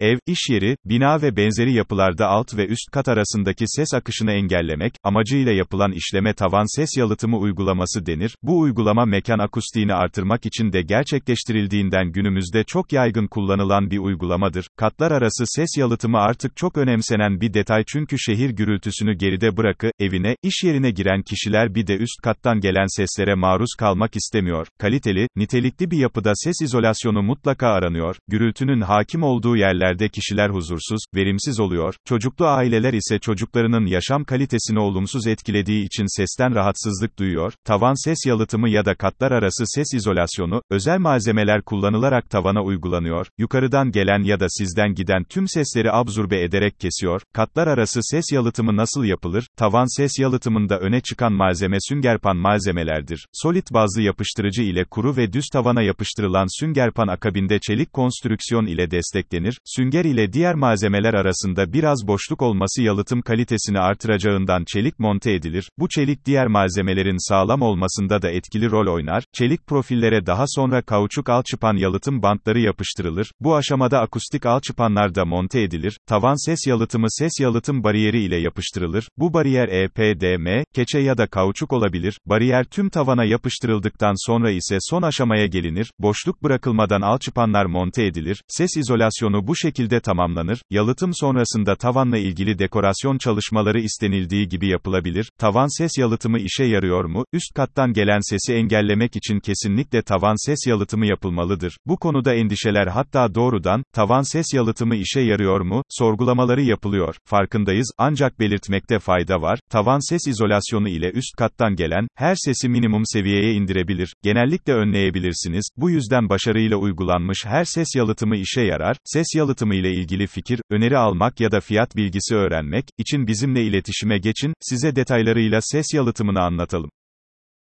Ev, iş yeri, bina ve benzeri yapılarda alt ve üst kat arasındaki ses akışını engellemek, amacıyla yapılan işleme tavan ses yalıtımı uygulaması denir. Bu uygulama mekan akustiğini artırmak için de gerçekleştirildiğinden günümüzde çok yaygın kullanılan bir uygulamadır. Katlar arası ses yalıtımı artık çok önemsenen bir detay çünkü şehir gürültüsünü geride bırakı, evine, iş yerine giren kişiler bir de üst kattan gelen seslere maruz kalmak istemiyor. Kaliteli, nitelikli bir yapıda ses izolasyonu mutlaka aranıyor. Gürültünün hakim olduğu yerler yerlerde kişiler huzursuz, verimsiz oluyor, çocuklu aileler ise çocuklarının yaşam kalitesini olumsuz etkilediği için sesten rahatsızlık duyuyor, tavan ses yalıtımı ya da katlar arası ses izolasyonu, özel malzemeler kullanılarak tavana uygulanıyor, yukarıdan gelen ya da sizden giden tüm sesleri absorbe ederek kesiyor, katlar arası ses yalıtımı nasıl yapılır, tavan ses yalıtımında öne çıkan malzeme süngerpan malzemelerdir, solit bazlı yapıştırıcı ile kuru ve düz tavana yapıştırılan süngerpan akabinde çelik konstrüksiyon ile desteklenir, Sünger ile diğer malzemeler arasında biraz boşluk olması yalıtım kalitesini artıracağından çelik monte edilir. Bu çelik diğer malzemelerin sağlam olmasında da etkili rol oynar. Çelik profillere daha sonra kauçuk alçıpan yalıtım bantları yapıştırılır. Bu aşamada akustik alçıpanlar da monte edilir. Tavan ses yalıtımı ses yalıtım bariyeri ile yapıştırılır. Bu bariyer EPDM, keçe ya da kauçuk olabilir. Bariyer tüm tavana yapıştırıldıktan sonra ise son aşamaya gelinir. Boşluk bırakılmadan alçıpanlar monte edilir. Ses izolasyonu bu şekilde tamamlanır. Yalıtım sonrasında tavanla ilgili dekorasyon çalışmaları istenildiği gibi yapılabilir. Tavan ses yalıtımı işe yarıyor mu? Üst kattan gelen sesi engellemek için kesinlikle tavan ses yalıtımı yapılmalıdır. Bu konuda endişeler hatta doğrudan, tavan ses yalıtımı işe yarıyor mu? Sorgulamaları yapılıyor. Farkındayız, ancak belirtmekte fayda var. Tavan ses izolasyonu ile üst kattan gelen, her sesi minimum seviyeye indirebilir. Genellikle önleyebilirsiniz. Bu yüzden başarıyla uygulanmış her ses yalıtımı işe yarar. Ses yalıtımı yalıtımı ile ilgili fikir, öneri almak ya da fiyat bilgisi öğrenmek için bizimle iletişime geçin, size detaylarıyla ses yalıtımını anlatalım.